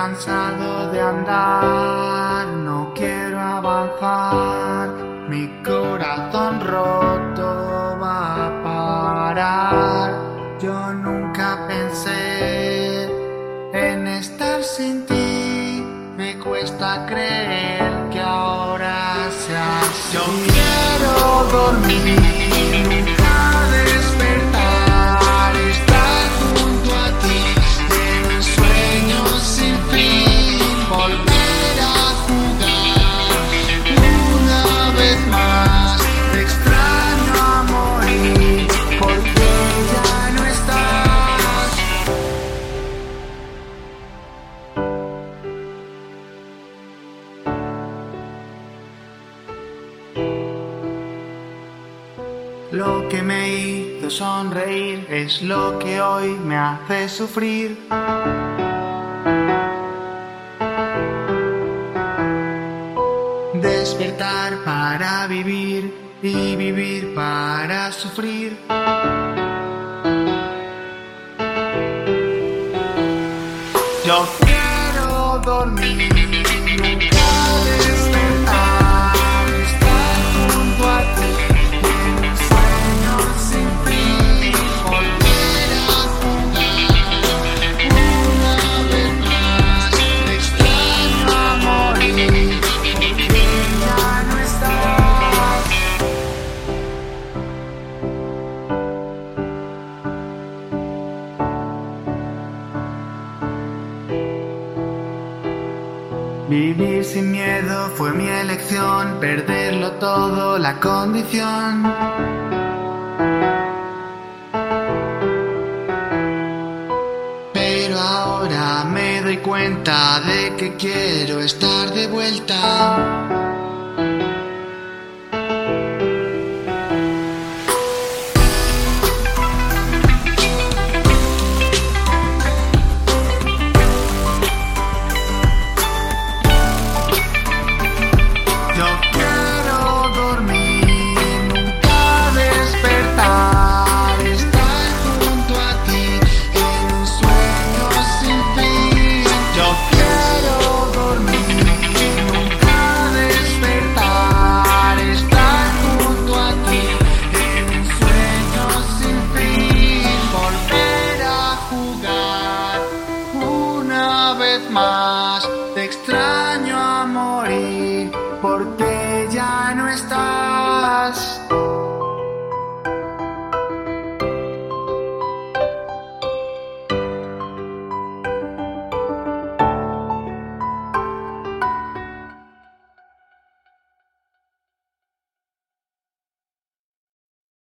cansado de andar, no quiero avanzar, mi corazón roto va a parar. Yo nunca pensé en estar sin ti, me cuesta creer que ahora sea así. Yo quiero dormir. Lo que me hizo sonreír es lo que hoy me hace sufrir. Despertar para vivir y vivir para sufrir. Yo quiero dormir, Vivir sin miedo fue mi elección, perderlo todo la condición. Pero ahora me doy cuenta de que quiero estar de vuelta. Vez más. Te extraño a morir porque ya no estás.